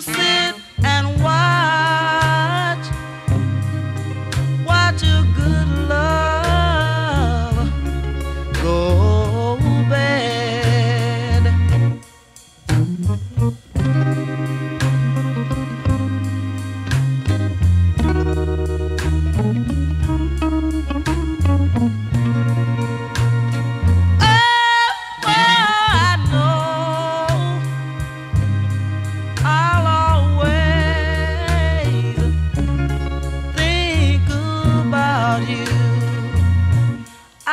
sit and watch, watch a good love.